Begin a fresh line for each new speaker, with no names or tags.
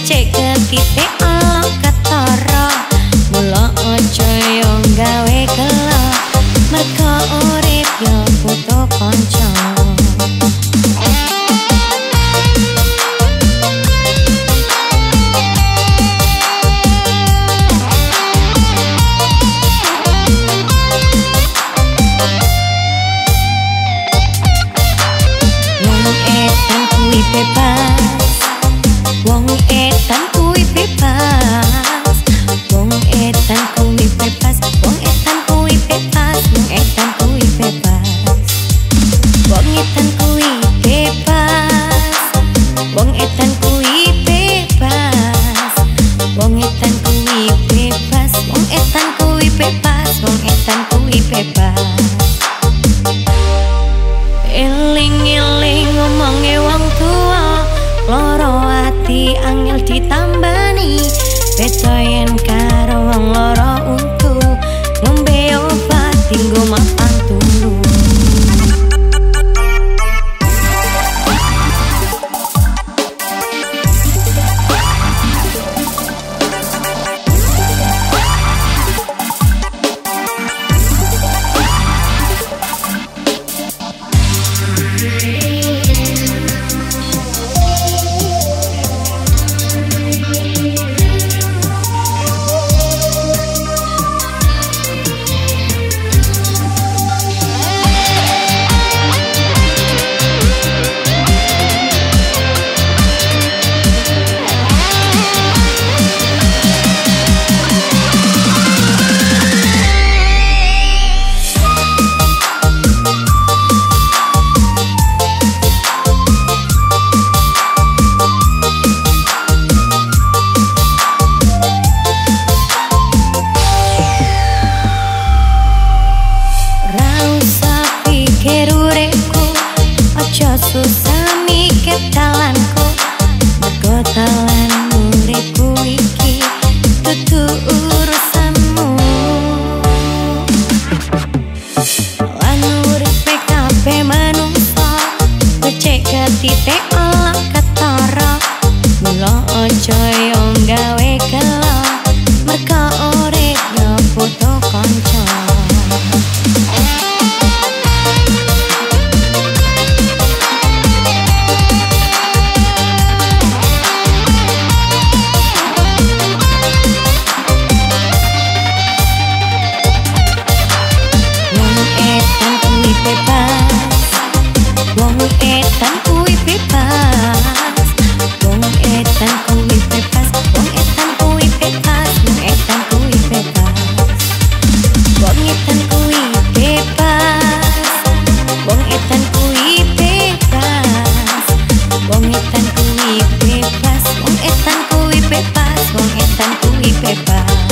Check uh, the angel ditambani. Beto yen karo wong loro tell tan cui bebas Wong etan cui bebas Wong etan cui bebas Wong etan cui bebas Wong etan cui bebas Wong etan cui bebas Wong etan cui bebas Wong etan cui bebas Wong etan cui bebas